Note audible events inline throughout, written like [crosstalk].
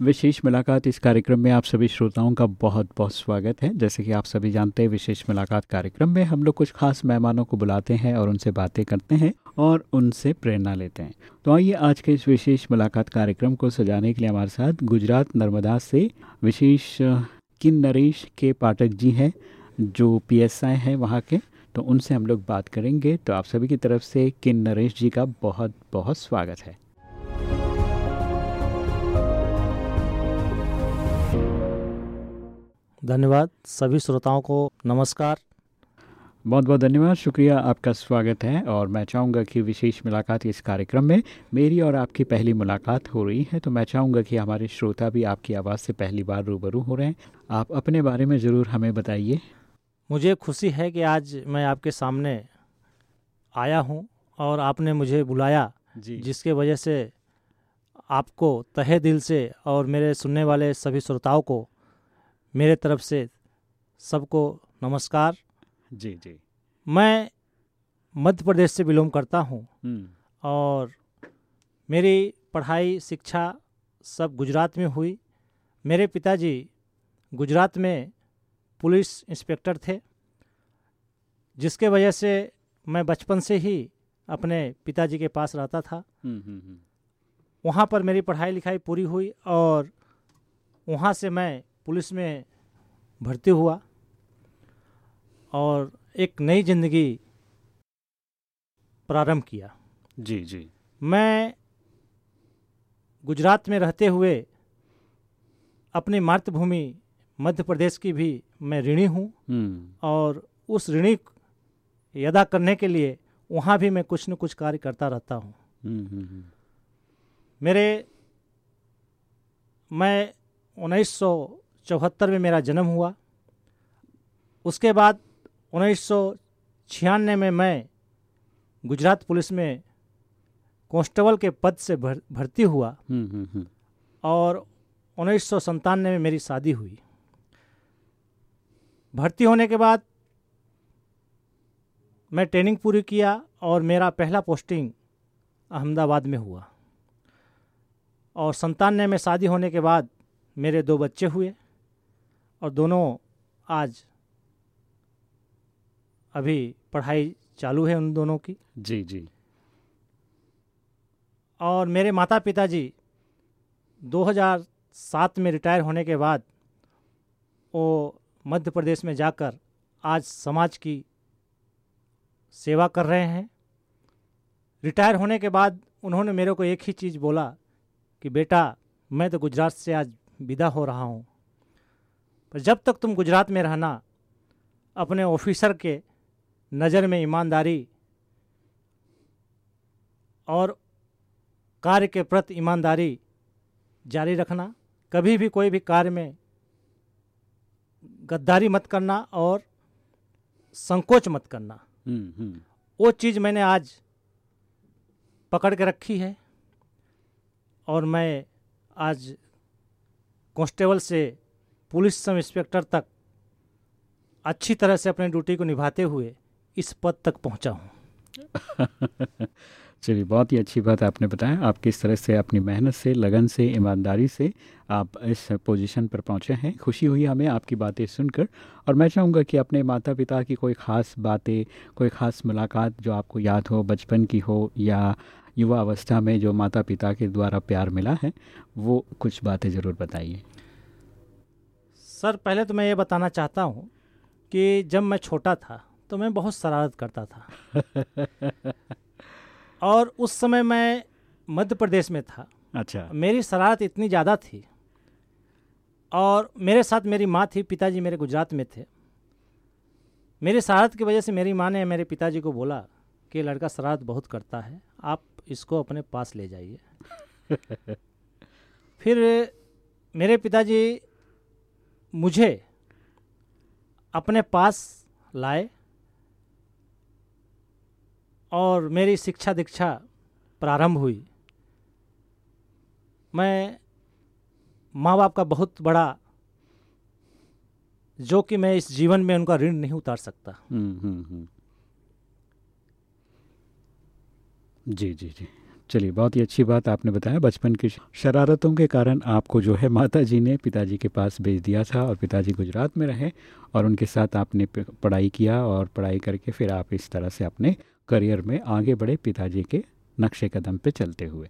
विशेष मुलाकात इस कार्यक्रम में आप सभी श्रोताओं का बहुत बहुत स्वागत है। जैसे कि आप सभी जानते हैं, विशेष मुलाकात कार्यक्रम में हम लोग कुछ खास मेहमानों को बुलाते हैं और उनसे बातें करते हैं और उनसे प्रेरणा लेते हैं। तो आइए आज के इस विशेष मुलाकात कार्यक्रम को सजाने के लिए हमारे साथ गुजरात नर्मदा से विशेष किन नरेश के पाठक जी हैं, जो पी एस आई हैं वहाँ के। तो उनसे हम लोग बात करेंगे। तो आप सभी की तरफ़ से किन नरेश जी का बहुत बहुत स्वागत है। धन्यवाद सभी श्रोताओं को नमस्कार। बहुत बहुत धन्यवाद शुक्रिया आपका स्वागत है और मैं चाहूँगा कि विशेष मुलाकात इस कार्यक्रम में मेरी और आपकी पहली मुलाकात हो रही है तो मैं चाहूँगा कि हमारे श्रोता भी आपकी आवाज़ से पहली बार रूबरू हो रहे हैं। आप अपने बारे में ज़रूर हमें बताइए। मुझे खुशी है कि आज मैं आपके सामने आया हूँ और आपने मुझे बुलाया जी। जिसके वजह से आपको तहे दिल से और मेरे सुनने वाले सभी श्रोताओं को मेरे तरफ़ से सबको नमस्कार। जी जी। मैं मध्य प्रदेश से बिलोंग करता हूँ हम्म, और मेरी पढ़ाई शिक्षा सब गुजरात में हुई। मेरे पिताजी गुजरात में पुलिस इंस्पेक्टर थे जिसके वजह से मैं बचपन से ही अपने पिताजी के पास रहता था। हम्म, हम्म, वहाँ पर मेरी पढ़ाई लिखाई पूरी हुई और वहाँ से मैं पुलिस में भर्ती हुआ और एक नई ज़िंदगी प्रारंभ किया। जी जी। मैं गुजरात में रहते हुए अपनी मातृभूमि मध्य प्रदेश की भी मैं ऋणी हूँ हम्म, और उस ऋणी अदा करने के लिए वहाँ भी मैं कुछ न कुछ कार्य करता रहता हूँ। हम्म, हम्म, मेरे मैं उन्नीस सौ चौहत्तर में मेरा जन्म हुआ। उसके बाद उन्नीस सौ छियानवे में मैं गुजरात पुलिस में कांस्टेबल के पद से भर, भर्ती हुआ। हम्म, हम्म, हम्म, और उन्नीस में मेरी शादी हुई। भर्ती होने के बाद मैं ट्रेनिंग पूरी किया और मेरा पहला पोस्टिंग अहमदाबाद में हुआ। और संतानवे में शादी होने के बाद मेरे दो बच्चे हुए। और दोनों आज अभी पढ़ाई चालू है उन दोनों की। जी जी। और मेरे माता पिताजी 2007 में रिटायर होने के बाद वो मध्य प्रदेश में जाकर आज समाज की सेवा कर रहे हैं। रिटायर होने के बाद उन्होंने मेरे को एक ही चीज़ बोला कि बेटा मैं तो गुजरात से आज विदा हो रहा हूँ। पर जब तक तुम गुजरात में रहना अपने ऑफिसर के नज़र में ईमानदारी और कार्य के प्रति ईमानदारी जारी रखना कभी भी कोई भी कार्य में गद्दारी मत करना और संकोच मत करना। हम्म, हम्म, वो चीज़ मैंने आज पकड़ के रखी है और मैं आज कांस्टेबल से पुलिस सब इंस्पेक्टर तक अच्छी तरह से अपनी ड्यूटी को निभाते हुए इस पद तक पहुँचा हूँ। [laughs] चलिए, बहुत ही अच्छी बात आपने बताया। आप किस तरह से अपनी मेहनत से, लगन से, ईमानदारी से आप इस पोजीशन पर पहुँचे हैं। खुशी हुई हमें आपकी बातें सुनकर। और मैं चाहूँगा कि अपने माता पिता की कोई ख़ास बातें, कोई ख़ास मुलाकात जो आपको याद हो, बचपन की हो या युवा अवस्था में जो माता पिता के द्वारा प्यार मिला है, वो कुछ बातें ज़रूर बताइए। सर पहले तो मैं ये बताना चाहता हूँ कि जब मैं छोटा था तो मैं बहुत शरारत करता था। [laughs] और उस समय मैं मध्य प्रदेश में था। अच्छा। मेरी शरारत इतनी ज़्यादा थी और मेरे साथ मेरी माँ थी पिताजी मेरे गुजरात में थे। मेरी शरारत की वजह से मेरी माँ ने मेरे पिताजी को बोला कि लड़का शरारत बहुत करता है आप इसको अपने पास ले जाइए। [laughs] फिर मेरे पिताजी मुझे अपने पास लाए और मेरी शिक्षा दीक्षा प्रारंभ हुई। मैं माँ बाप का बहुत बड़ा जो कि मैं इस जीवन में उनका ऋण नहीं उतार सकता। हम्म, हम्म, हम्म। जी जी जी। चलिए, बहुत ही अच्छी बात आपने बताया। बचपन की शरारतों के कारण आपको जो है माता जी ने पिताजी के पास भेज दिया था और पिताजी गुजरात में रहे और उनके साथ आपने पढ़ाई किया और पढ़ाई करके फिर आप इस तरह से अपने करियर में आगे बढ़े पिताजी के नक्शे कदम पे चलते हुए।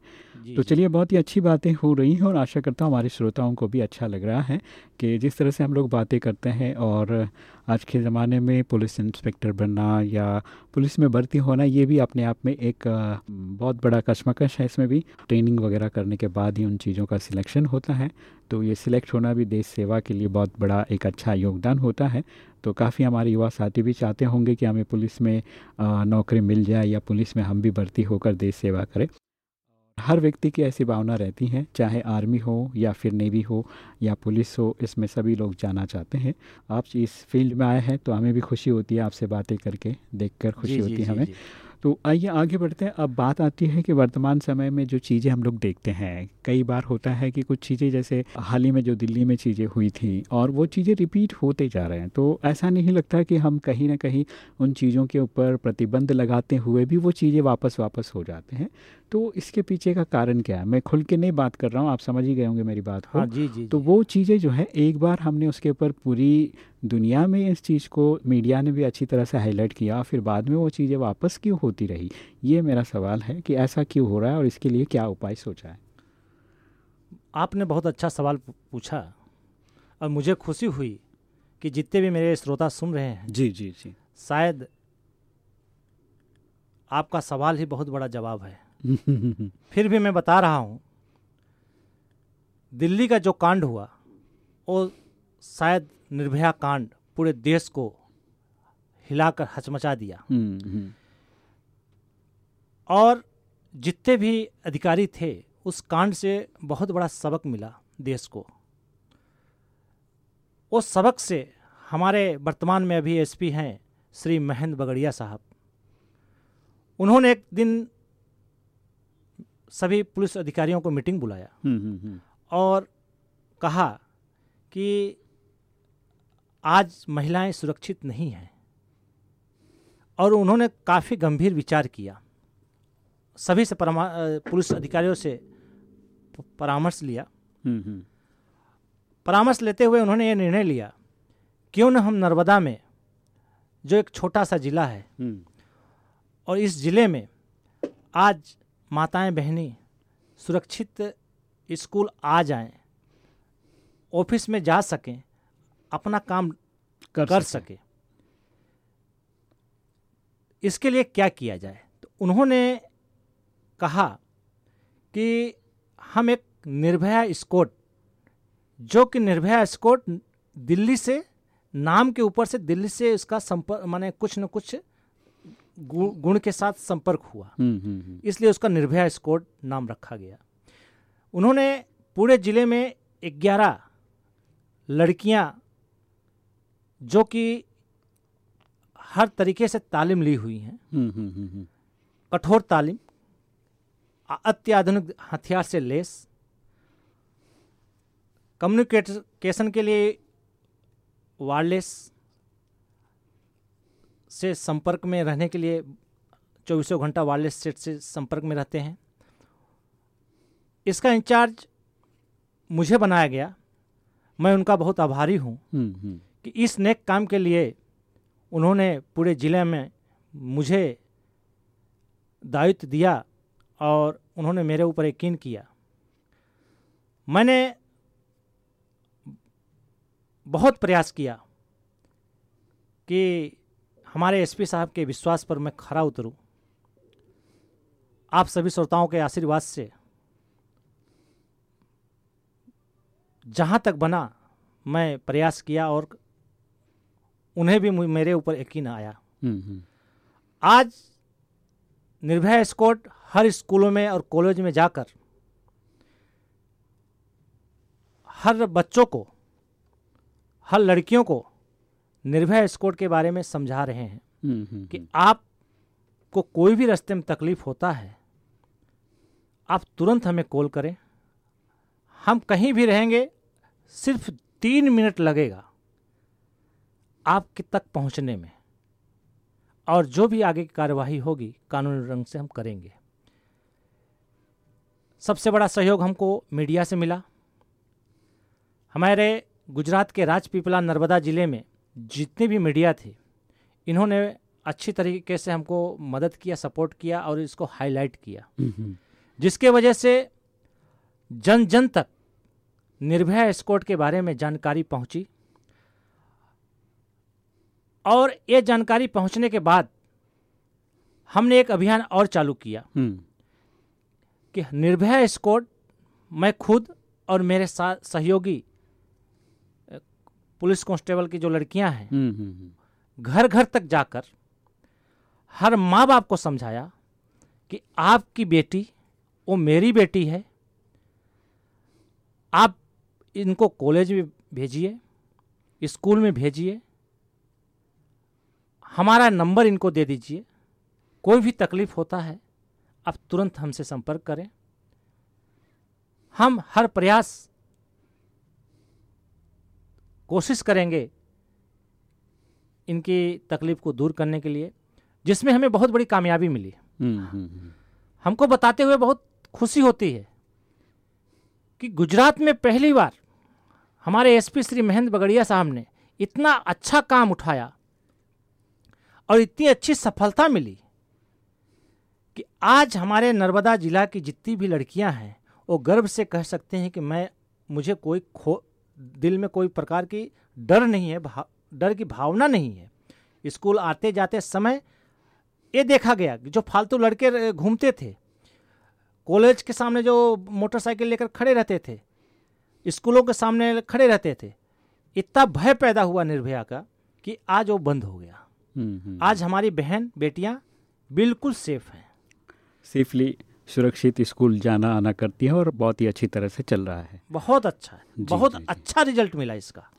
तो चलिए बहुत ही अच्छी बातें हो रही हैं और आशा करता हूँ हमारे श्रोताओं को भी अच्छा लग रहा है कि जिस तरह से हम लोग बातें करते हैं और आज के ज़माने में पुलिस इंस्पेक्टर बनना या पुलिस में भर्ती होना ये भी अपने आप में एक बहुत बड़ा कशमकश है। इसमें भी ट्रेनिंग वगैरह करने के बाद ही उन चीज़ों का सिलेक्शन होता है। तो ये सिलेक्ट होना भी देश सेवा के लिए बहुत बड़ा एक अच्छा योगदान होता है। तो काफ़ी हमारे युवा साथी भी चाहते होंगे कि हमें पुलिस में नौकरी मिल जाए या पुलिस में हम भी भर्ती होकर देश सेवा करें। हर व्यक्ति की ऐसी भावना रहती है चाहे आर्मी हो या फिर नेवी हो या पुलिस हो इसमें सभी लोग जाना चाहते हैं। आप इस फ़ील्ड में आए हैं तो हमें भी खुशी होती है आपसे बातें करके देख कर खुशी जी, होती है हमें। जी, जी। तो आइए आगे बढ़ते हैं। अब बात आती है कि वर्तमान समय में जो चीज़ें हम लोग देखते हैं, कई बार होता है कि कुछ चीज़ें जैसे हाल ही में जो दिल्ली में चीज़ें हुई थी और वो चीज़ें रिपीट होते जा रहे हैं। तो ऐसा नहीं लगता कि हम कहीं ना कहीं उन चीज़ों के ऊपर प्रतिबंध लगाते हुए भी वो चीज़ें वापस वापस हो जाते हैं। तो इसके पीछे का कारण क्या है? मैं खुल के नहीं बात कर रहा हूँ आप समझ ही गए होंगे मेरी बात को। हाँ जी जी तो। वो चीज़ें जो है एक बार हमने उसके ऊपर पूरी दुनिया में इस चीज़ को मीडिया ने भी अच्छी तरह से हाईलाइट किया फिर बाद में वो चीज़ें वापस क्यों होती रही? ये मेरा सवाल है कि ऐसा क्यों हो रहा है और इसके लिए क्या उपाय सोचा है? आपने बहुत अच्छा सवाल पूछा और मुझे खुशी हुई कि जितने भी मेरे श्रोता सुन रहे हैं। जी जी जी। शायद आपका सवाल ही बहुत बड़ा जवाब है। [laughs] फिर भी मैं बता रहा हूँ दिल्ली का जो कांड हुआ वो शायद निर्भया कांड पूरे देश को हिलाकर हचमचा दिया। हम्म, हम्म, और जितने भी अधिकारी थे उस कांड से बहुत बड़ा सबक मिला देश को। उस सबक से हमारे वर्तमान में अभी एसपी हैं श्री महेंद्र बगड़िया साहब। उन्होंने एक दिन सभी पुलिस अधिकारियों को मीटिंग बुलाया। हम्म, हम्म, हम्म, और कहा कि आज महिलाएँ सुरक्षित नहीं हैं। और उन्होंने काफ़ी गंभीर विचार किया। सभी से परामा पुलिस अधिकारियों से परामर्श लिया। परामर्श लेते हुए उन्होंने ये निर्णय लिया क्यों न हम नर्मदा में जो एक छोटा सा जिला है और इस ज़िले में आज माताएँ बहनें सुरक्षित स्कूल आ जाएँ ऑफ़िस में जा सकें अपना काम कर, कर सके। सके इसके लिए क्या किया जाए तो उन्होंने कहा कि हम एक निर्भया स्कोट जो कि निर्भया स्कोट दिल्ली से नाम के ऊपर से दिल्ली से इसका संपर्क माने कुछ न कुछ गु- गुण के साथ संपर्क हुआ। हम्म, हम्म, हम्म, इसलिए उसका निर्भया स्कोट नाम रखा गया। उन्होंने पूरे ज़िले में ग्यारह लड़कियाँ जो कि हर तरीके से तालीम ली हुई हैं। कठोर तालीम अत्याधुनिक हथियार से लेस कम्युनिकेशन के लिए वायरलेस से संपर्क में रहने के लिए चौबीसों घंटा वायरलेस सेट से संपर्क में रहते हैं। इसका इंचार्ज मुझे बनाया गया। मैं उनका बहुत आभारी हूँ हम्म, हम्म, कि इस नेक काम के लिए उन्होंने पूरे ज़िले में मुझे दायित्व दिया और उन्होंने मेरे ऊपर यकीन किया। मैंने बहुत प्रयास किया कि हमारे एसपी साहब के विश्वास पर मैं खरा उतरूं। आप सभी श्रोताओं के आशीर्वाद से जहाँ तक बना मैं प्रयास किया और उन्हें भी मेरे ऊपर यकीन आया। हम्म, हम्म, आज निर्भया स्कॉट हर स्कूलों में और कॉलेज में जाकर हर बच्चों को हर लड़कियों को निर्भया स्कोड के बारे में समझा रहे हैं हम्म, हम्म, कि आपको कोई भी रास्ते में तकलीफ़ होता है आप तुरंत हमें कॉल करें। हम कहीं भी रहेंगे सिर्फ़ तीन मिनट लगेगा आपके तक पहुँचने में। और जो भी आगे की कार्यवाही होगी कानूनी रंग से हम करेंगे। सबसे बड़ा सहयोग हमको मीडिया से मिला। हमारे गुजरात के राजपीपला नर्मदा ज़िले में जितने भी मीडिया थे इन्होंने अच्छी तरीके से हमको मदद किया सपोर्ट किया और इसको हाईलाइट किया। जिसके वजह से जन जन तक निर्भया स्कोट के बारे में जानकारी पहुँची और ये जानकारी पहुँचने के बाद हमने एक अभियान और चालू किया हम्म, कि निर्भया स्कोट मैं खुद और मेरे साथ सहयोगी पुलिस कांस्टेबल की जो लड़कियाँ हैं हम्म, हम्म, हम्म, घर घर तक जाकर हर माँ बाप को समझाया कि आपकी बेटी वो मेरी बेटी है। आप इनको कॉलेज में भेजिए स्कूल में भेजिए हमारा नंबर इनको दे दीजिए। कोई भी तकलीफ़ होता है आप तुरंत हमसे संपर्क करें। हम हर प्रयास कोशिश करेंगे इनकी तकलीफ़ को दूर करने के लिए जिसमें हमें बहुत बड़ी कामयाबी मिली। हम्म, हम्म, हम्म, हमको बताते हुए बहुत खुशी होती है कि गुजरात में पहली बार हमारे एसपी श्री महेंद्र बगड़िया साहब ने इतना अच्छा काम उठाया और इतनी अच्छी सफलता मिली कि आज हमारे नर्मदा जिला की जितनी भी लड़कियाँ हैं वो गर्व से कह सकते हैं कि मैं मुझे कोई खो दिल में कोई प्रकार की डर नहीं है डर की भावना नहीं है। स्कूल आते जाते समय ये देखा गया कि जो फालतू लड़के घूमते थे कॉलेज के सामने जो मोटरसाइकिल लेकर खड़े रहते थे स्कूलों के सामने खड़े रहते थे इतना भय पैदा हुआ निर्भया का कि आज वो बंद हो गया। हम्म, हम्म, आज हमारी बहन बेटियाँ बिल्कुल सेफ़ हैं। सेफली सुरक्षित स्कूल जाना आना करती है और बहुत ही अच्छी तरह से चल रहा है। बहुत अच्छा है। जी, बहुत जी, जी। अच्छा रिज़ल्ट मिला इसका।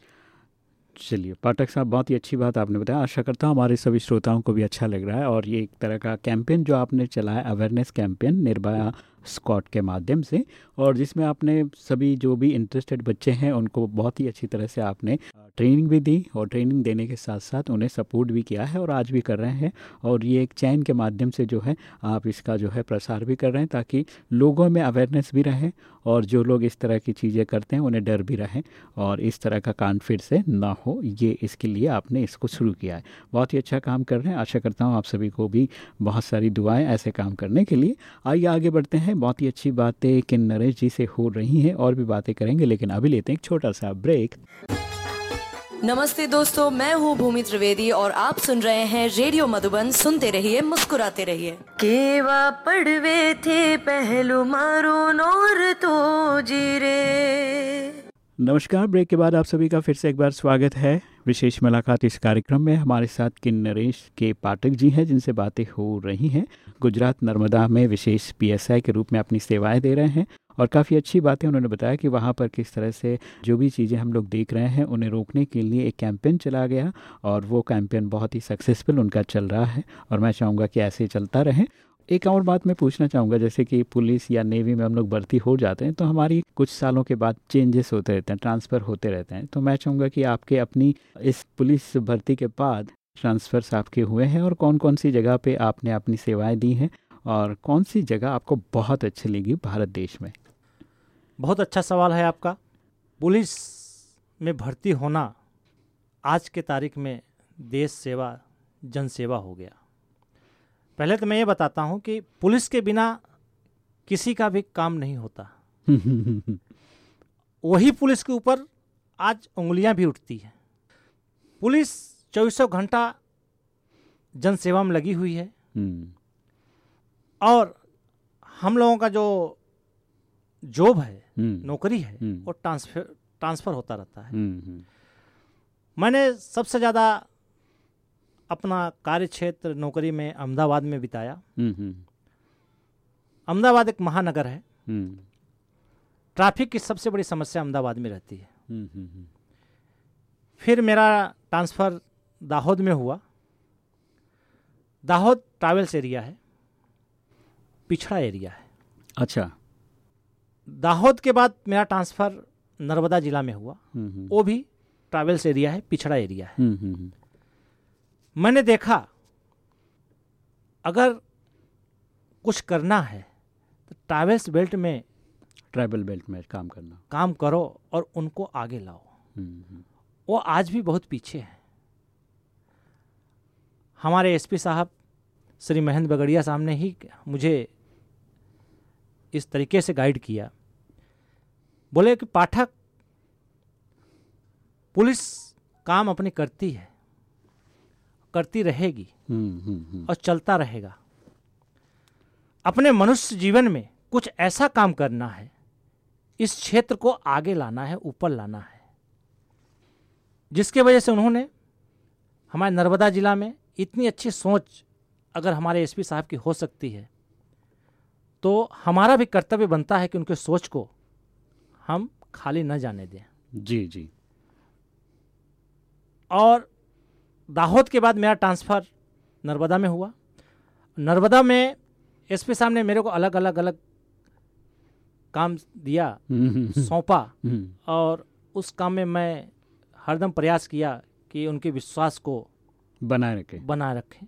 चलिए पाठक साहब बहुत ही अच्छी बात आपने बताया। आशा करता हूँ हमारे सभी श्रोताओं को भी अच्छा लग रहा है और ये एक तरह का कैंपेन जो आपने चलाया अवेयरनेस कैंपेन निर्भया स्कॉट के माध्यम से। और जिसमें आपने सभी जो भी इंटरेस्टेड बच्चे हैं, उनको बहुत ही अच्छी तरह से आपने ट्रेनिंग भी दी और ट्रेनिंग देने के साथ साथ उन्हें सपोर्ट भी किया है और आज भी कर रहे हैं। और ये एक चैन के माध्यम से जो है, आप इसका जो है प्रसार भी कर रहे हैं ताकि लोगों में अवेयरनेस भी रहे और जो लोग इस तरह की चीज़ें करते हैं, उन्हें डर भी रहे और इस तरह का कांड फिर से ना हो। ये इसके लिए आपने इसको शुरू किया है। बहुत ही अच्छा काम कर रहे हैं। आशा करता हूँ आप सभी को भी बहुत सारी दुआएँ ऐसे काम करने के लिए। आइए आगे बढ़ते हैं। बहुत ही अच्छी बातें किन नरेश जी से हो रही हैं और भी बातें करेंगे लेकिन अभी लेते हैं एक छोटा सा ब्रेक। नमस्ते दोस्तों मैं हूँ भूमि त्रिवेदी और आप सुन रहे हैं रेडियो मधुबन। सुनते रहिए मुस्कुराते रहिए। केवा पड़वे थे पहलू मारो नोर तो जीरे नमस्कार, ब्रेक के बाद आप सभी का फिर से एक बार स्वागत है। विशेष मुलाकात इस कार्यक्रम में हमारे साथ किन नरेश के पाठक जी हैं, जिनसे बातें हो रही हैं। गुजरात नर्मदा में विशेष पीएसआई के रूप में अपनी सेवाएँ दे रहे हैं और काफ़ी अच्छी बातें उन्होंने बताया कि वहाँ पर किस तरह से जो भी चीज़ें हम लोग देख रहे हैं, उन्हें रोकने के लिए एक कैंपेन चला गया और वो कैंपेन बहुत ही सक्सेसफुल उनका चल रहा है और मैं चाहूँगा कि ऐसे चलता रहे। एक और बात मैं पूछना चाहूँगा, जैसे कि पुलिस या नेवी में हम लोग भर्ती हो जाते हैं तो हमारी कुछ सालों के बाद चेंजेस होते रहते हैं, ट्रांसफ़र होते रहते हैं। तो मैं चाहूँगा कि आपके अपनी इस पुलिस भर्ती के बाद ट्रांसफ़र्स आपके हुए हैं और कौन कौन सी जगह पे आपने अपनी सेवाएँ दी हैं और कौन सी जगह आपको बहुत अच्छी लगी भारत देश में? बहुत अच्छा सवाल है आपका। पुलिस में भर्ती होना आज के तारीख में देश सेवा जन सेवा हो गया। पहले तो मैं ये बताता हूँ कि पुलिस के बिना किसी का भी काम नहीं होता। [laughs] वही पुलिस के ऊपर आज उंगलियाँ भी उठती हैं। पुलिस चौबीसों घंटा जनसेवा में लगी हुई है। हम्म, और हम लोगों का जो जॉब है हम्म, नौकरी है हम्म। वो ट्रांसफ़र ट्रांसफ़र होता रहता है। मैंने सबसे ज़्यादा अपना कार्य क्षेत्र नौकरी में अहमदाबाद में बिताया। हम्म, हम्म, अहमदाबाद एक महानगर है। हम्म, ट्रैफ़िक की सबसे बड़ी समस्या अहमदाबाद में रहती है। फिर मेरा ट्रांसफ़र दाहोद में हुआ। दाहोद ट्रैवल्स एरिया है। पिछड़ा एरिया है। अच्छा। दाहोद के बाद मेरा ट्रांसफ़र नर्मदा जिला में हुआ। वो भी ट्रैवल्स एरिया है पिछड़ा एरिया है। मैंने देखा अगर कुछ करना है तो ट्रैवल्स बेल्ट में ट्राइबल बेल्ट में काम करना। काम करो और उनको आगे लाओ। वो आज भी बहुत पीछे हैं। हमारे एसपी साहब श्री महेंद्र बगड़िया साहब ने ही मुझे इस तरीके से गाइड किया। बोले कि पाठक पुलिस काम अपनी करती है। करती रहेगी हम्म, हम्म, हम्म, और चलता रहेगा। अपने मनुष्य जीवन में कुछ ऐसा काम करना है इस क्षेत्र को आगे लाना है ऊपर लाना है। जिसके वजह से उन्होंने हमारे नर्मदा जिला में इतनी अच्छी सोच अगर हमारे एसपी साहब की हो सकती है तो हमारा भी कर्तव्य बनता है कि उनके सोच को हम खाली न जाने दें। जी जी। और दाहोद के बाद मेरा ट्रांसफ़र नर्मदा में हुआ। नर्मदा में एसपी साहब ने मेरे को अलग अलग अलग काम दिया हम्म, सौंपा हम्म, और उस काम में मैं हरदम प्रयास किया कि उनके विश्वास को बनाए रखें। बनाए रखें।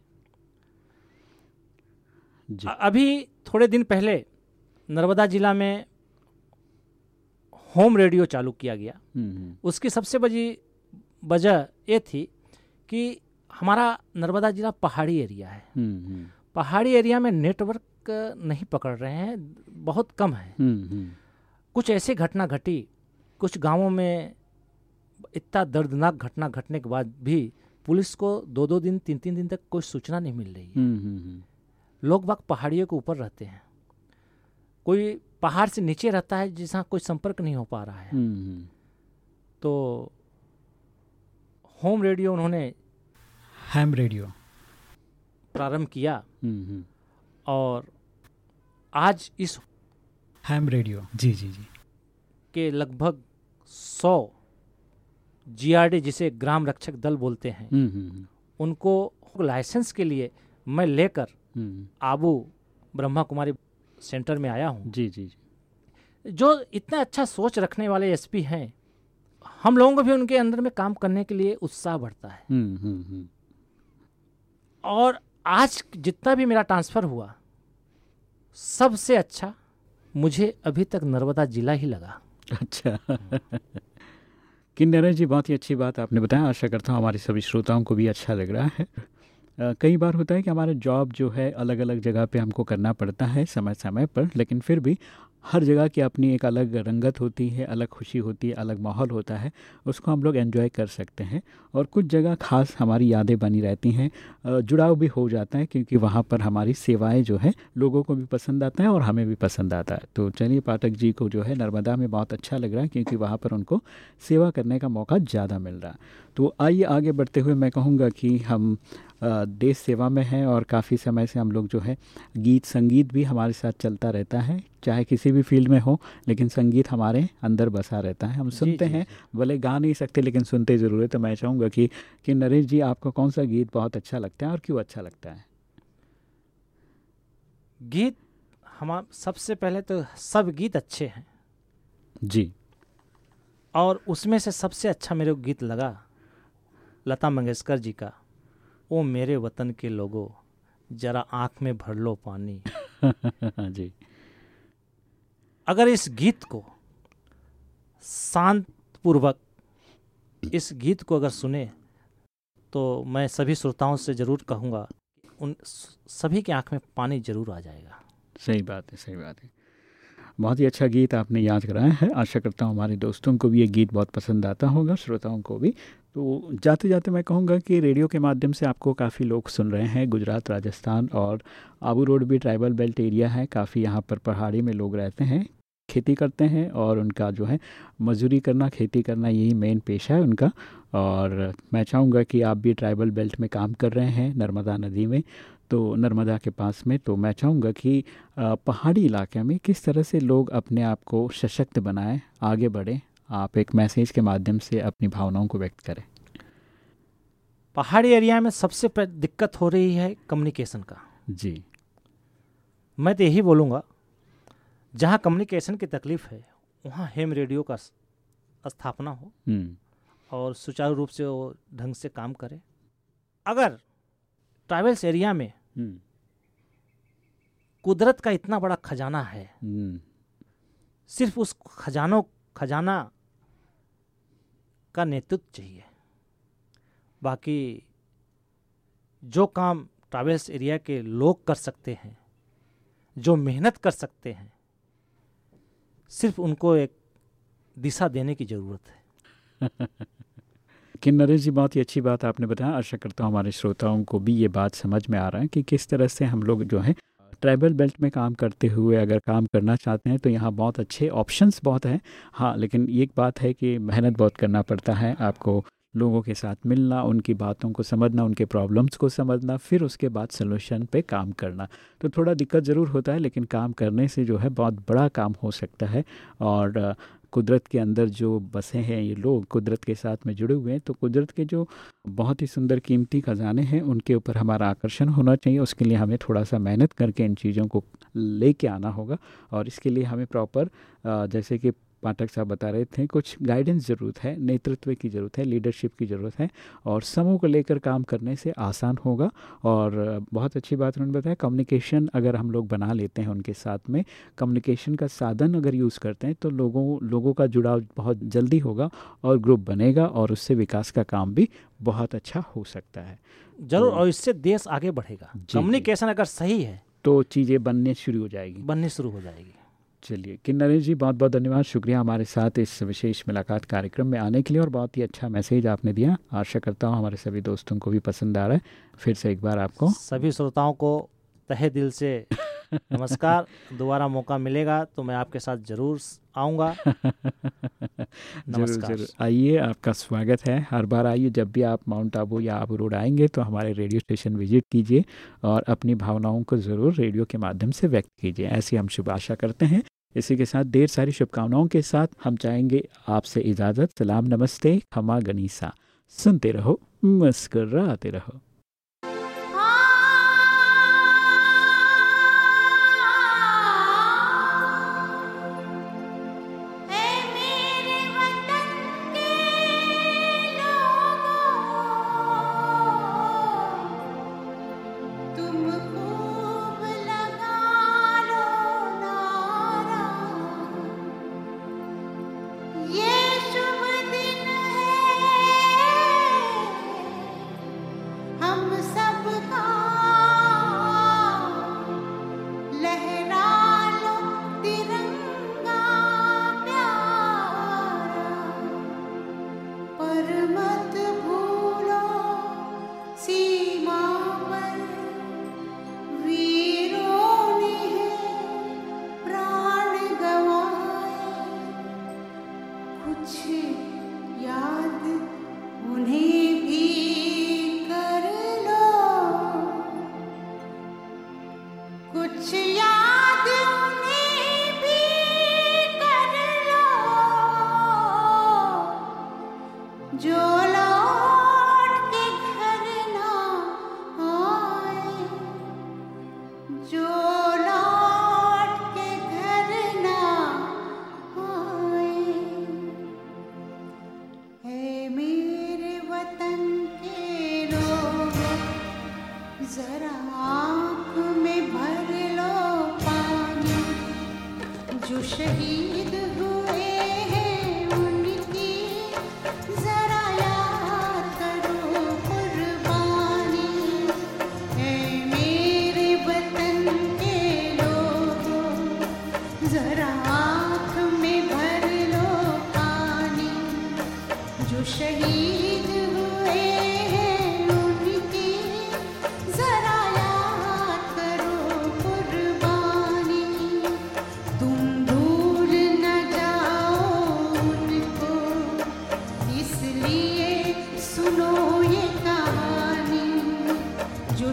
अभी थोड़े दिन पहले नर्मदा जिला में होम रेडियो चालू किया गया। हम्म, उसकी सबसे बड़ी वजह ये थी कि हमारा नर्मदा जिला पहाड़ी एरिया है। हम्म, हम्म, पहाड़ी एरिया में नेटवर्क नहीं पकड़ रहे हैं बहुत कम है। हम्म, कुछ ऐसी घटना घटी कुछ गाँवों में इतना दर्दनाक घटना घटने के बाद भी पुलिस को दो दो दिन तीन तीन दिन तक कोई सूचना नहीं मिल रही है। लोग बाग पहाड़ियों के ऊपर रहते हैं। कोई पहाड़ से नीचे रहता है जिसका कोई संपर्क नहीं हो पा रहा है। तो होम रेडियो उन्होंने हैम रेडियो। प्रारंभ किया। हम्म, हम्म, और आज इस हैम रेडियो। जी जी जी। के लगभग सौ जीआरडी जिसे ग्राम रक्षक दल बोलते हैं हम्म, उनको लाइसेंस के लिए मैं लेकर आबू ब्रह्मा कुमारी सेंटर में आया हूँ। जी जी जी। जो इतना अच्छा सोच रखने वाले एसपी हैं हम लोगों को भी उनके अंदर में काम करने के लिए उत्साह बढ़ता है। हम्म, हम्म, हम्म, और आज जितना भी मेरा ट्रांसफ़र हुआ सबसे अच्छा मुझे अभी तक नर्मदा जिला ही लगा। अच्छा। [laughs] किन्नर जी बहुत ही अच्छी बात आपने बताया। आशा करता हूँ हमारे सभी श्रोताओं को भी अच्छा लग रहा है। [laughs] कई बार होता है कि हमारा जॉब जो है अलग अलग जगह पे हमको करना पड़ता है समय समय पर लेकिन फिर भी हर जगह की अपनी एक अलग रंगत होती है, अलग खुशी होती है, अलग माहौल होता है, उसको हम लोग एंजॉय कर सकते हैं। और कुछ जगह खास हमारी यादें बनी रहती हैं जुड़ाव भी हो जाता है क्योंकि वहाँ पर हमारी सेवाएँ जो है, लोगों को भी पसंद आता है और हमें भी पसंद आता है। तो चलिए पाठक जी को जो है नर्मदा में बहुत अच्छा लग रहा है क्योंकि वहाँ पर उनको सेवा करने का मौका ज़्यादा मिल रहा तो आइए आगे बढ़ते हुए मैं कहूँगा कि हम देश सेवा में हैं और काफ़ी समय से हम लोग जो है गीत संगीत भी हमारे साथ चलता रहता है चाहे किसी भी फ़ील्ड में हो लेकिन संगीत हमारे अंदर बसा रहता है। हम सुनते जी, हैं भले गा नहीं सकते लेकिन सुनते ज़रूर है। तो मैं चाहूँगा कि कि नरेश जी आपको कौन सा गीत बहुत अच्छा लगता है और क्यों अच्छा लगता है? गीत हम सबसे पहले तो सब गीत अच्छे हैं। जी। और उसमें से सबसे अच्छा मेरे को गीत लगा लता मंगेशकर जी का। ओ मेरे वतन के लोगों जरा आँख में भर लो पानी। [laughs] जी। अगर इस गीत को शांत पूर्वक इस गीत को अगर सुने तो मैं सभी श्रोताओं से ज़रूर कहूँगा उन सभी की आँख में पानी ज़रूर आ जाएगा। सही बात है सही बात है। बहुत ही अच्छा गीत आपने याद कराया है। आशा करता हूँ हमारे दोस्तों को भी ये गीत बहुत पसंद आता होगा श्रोताओं को भी। तो जाते जाते मैं कहूँगा कि रेडियो के माध्यम से आपको काफ़ी लोग सुन रहे हैं, गुजरात, राजस्थान और आबू रोड भी ट्राइबल बेल्ट एरिया है। काफ़ी यहाँ पर पहाड़ी में लोग रहते हैं, खेती करते हैं और उनका जो है मजदूरी करना, खेती करना यही मेन पेशा है उनका। और मैं चाहूँगा कि आप भी ट्राइबल बेल्ट में काम कर रहे हैं नर्मदा नदी में तो नर्मदा के पास में तो मैं चाहूँगा कि पहाड़ी इलाके में किस तरह से लोग अपने आप को सशक्त बनाएँ, आगे बढ़ें। आप एक मैसेज के माध्यम से अपनी भावनाओं को व्यक्त करें पहाड़ी एरिया में सबसे दिक्कत हो रही है कम्युनिकेशन का जी मैं तो यही बोलूँगा जहाँ कम्युनिकेशन की तकलीफ़ है वहाँ हेम रेडियो का स्थापना हो हम्म। और सुचारू रूप से वो ढंग से काम करे अगर ट्रैवल्स एरिया में हम्म। कुदरत का इतना बड़ा खजाना है हम्म। सिर्फ़ उस खजानों खजाना का नेतृत्व चाहिए। बाकी जो काम ट्रैवल्स एरिया के लोग कर सकते हैं, जो मेहनत कर सकते हैं, सिर्फ़ उनको एक दिशा देने की ज़रूरत है। [laughs] कि नरेश जी, बहुत ही अच्छी बात आपने बताया। आशा करता हूँ हमारे श्रोताओं को भी ये बात समझ में आ रहा है कि किस तरह से हम लोग जो है ट्राइबल बेल्ट में काम करते हुए अगर काम करना चाहते हैं तो यहाँ बहुत अच्छे ऑप्शंस बहुत हैं। हाँ लेकिन एक बात है कि मेहनत बहुत करना पड़ता है, आपको लोगों के साथ मिलना, उनकी बातों को समझना, उनके प्रॉब्लम्स को समझना, फिर उसके बाद सोल्यूशन पे काम करना। तो थोड़ा दिक्कत ज़रूर होता है, लेकिन काम करने से जो है बहुत बड़ा काम हो सकता है। और कुदरत के अंदर जो बसे हैं, ये लोग कुदरत के साथ में जुड़े हुए हैं तो कुदरत के जो बहुत ही सुंदर कीमती खजाने हैं, उनके ऊपर हमारा आकर्षण होना चाहिए। उसके लिए हमें थोड़ा सा मेहनत करके इन चीज़ों को लेके आना होगा और इसके लिए हमें प्रॉपर जैसे कि पाठक साहब बता रहे थे कुछ गाइडेंस ज़रूरत है नेतृत्व की ज़रूरत है लीडरशिप की ज़रूरत है और समूह को लेकर काम करने से आसान होगा। और बहुत अच्छी बात उन्होंने बताया कम्युनिकेशन अगर हम लोग बना लेते हैं उनके साथ में कम्युनिकेशन का साधन अगर यूज़ करते हैं तो लोगों लोगों का जुड़ाव बहुत जल्दी होगा और ग्रुप बनेगा और उससे विकास का काम भी बहुत अच्छा हो सकता है। ज़रूर तो, और इससे देश आगे बढ़ेगा। कम्युनिकेशन अगर सही है तो चीज़ें बनने शुरू हो जाएगी। बनने शुरू हो जाएगी। चलिए कि नरेश जी बहुत बहुत धन्यवाद। शुक्रिया हमारे साथ इस विशेष मुलाकात कार्यक्रम में आने के लिए और बहुत ही अच्छा मैसेज आपने दिया। आशा करता हूँ हमारे सभी दोस्तों को भी पसंद आ रहा है। फिर से एक बार आपको सभी श्रोताओं को तहे दिल से नमस्कार। [laughs] दोबारा मौका मिलेगा तो मैं आपके साथ ज़रूर आऊँगा। [laughs] नमस्कार। ज़रूर। आइए आपका स्वागत है। हर बार आइए जब भी आप माउंट आबू या आबू रोड आएँगे तो हमारे रेडियो स्टेशन विज़िट कीजिए और अपनी भावनाओं को ज़रूर रेडियो के माध्यम से व्यक्त कीजिए। ऐसी हम शुभ आशा करते हैं। इसी के साथ ढेर सारी शुभकामनाओं के साथ हम चाहेंगे आपसे इजाज़त। सलाम, नमस्ते, खमा गनीसा। सुनते रहो, मुस्कराते रहो।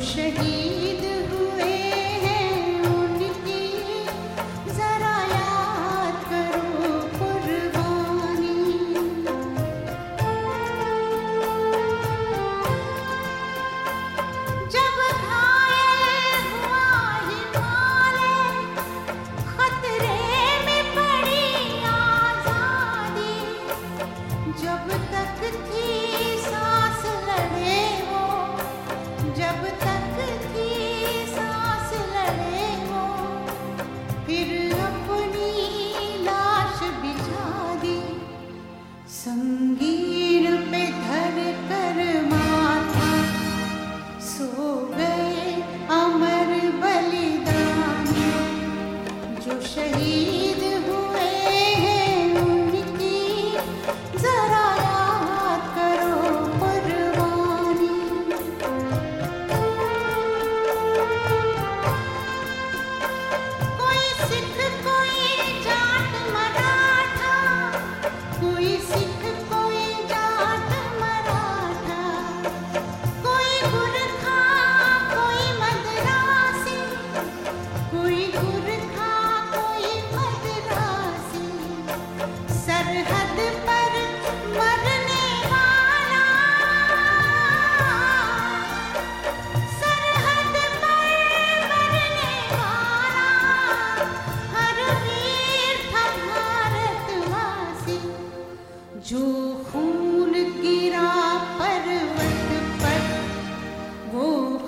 shake जो शहीद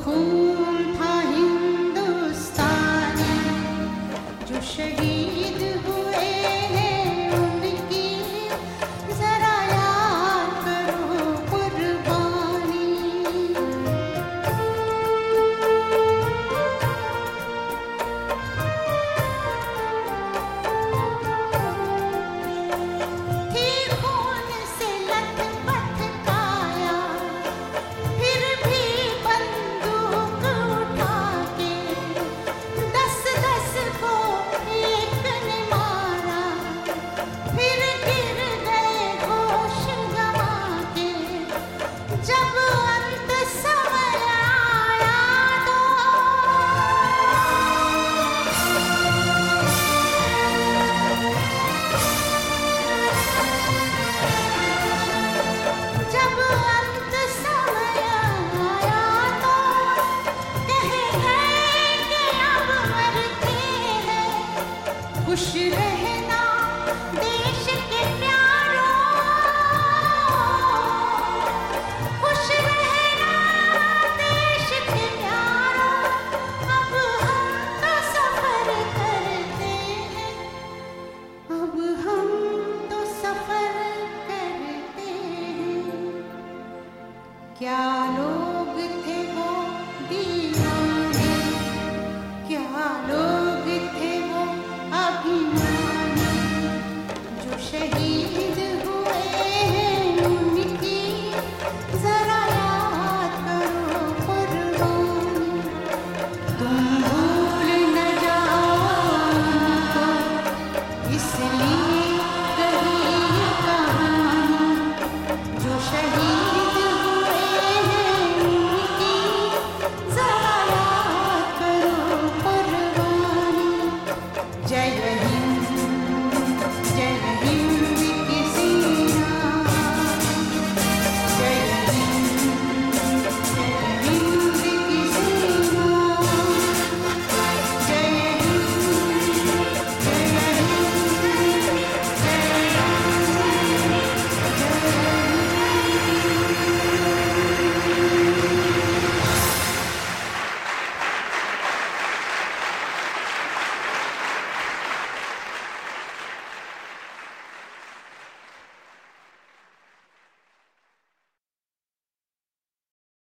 空